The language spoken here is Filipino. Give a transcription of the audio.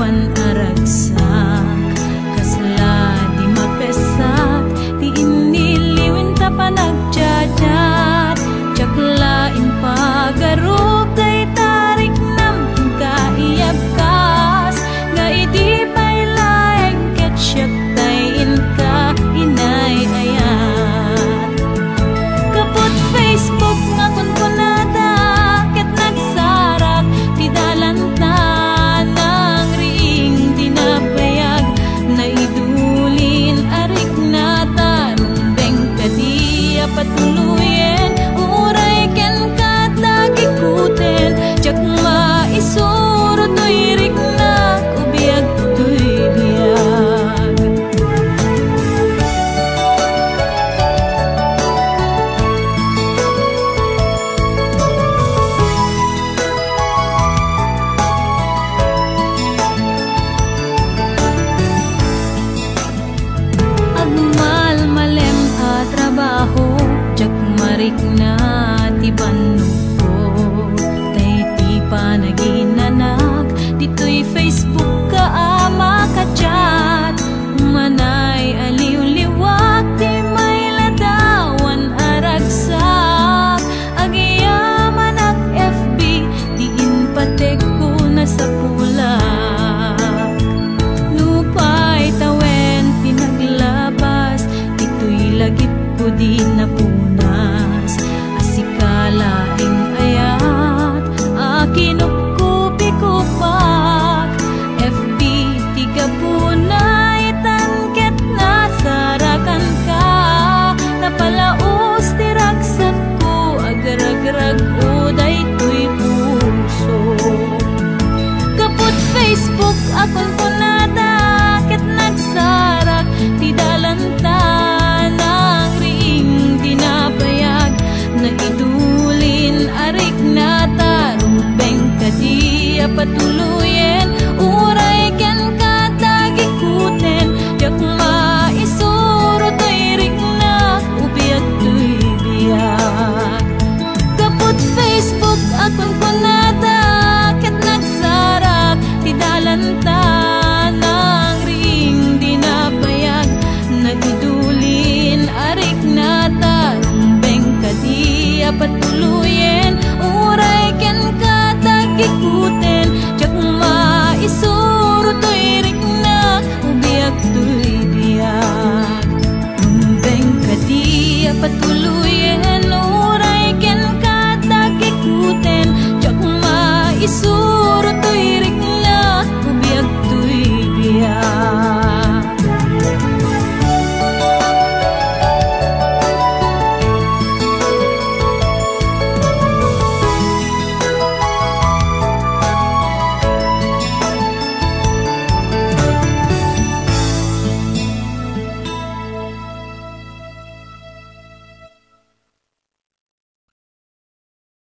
one di Asikalaing ayat Akin ukupi-kupak FB tigapunay Tangket na sarakan ka. Napalaos tiragsan ko Agarag-rag uday ko'y puso. Kapot Facebook akong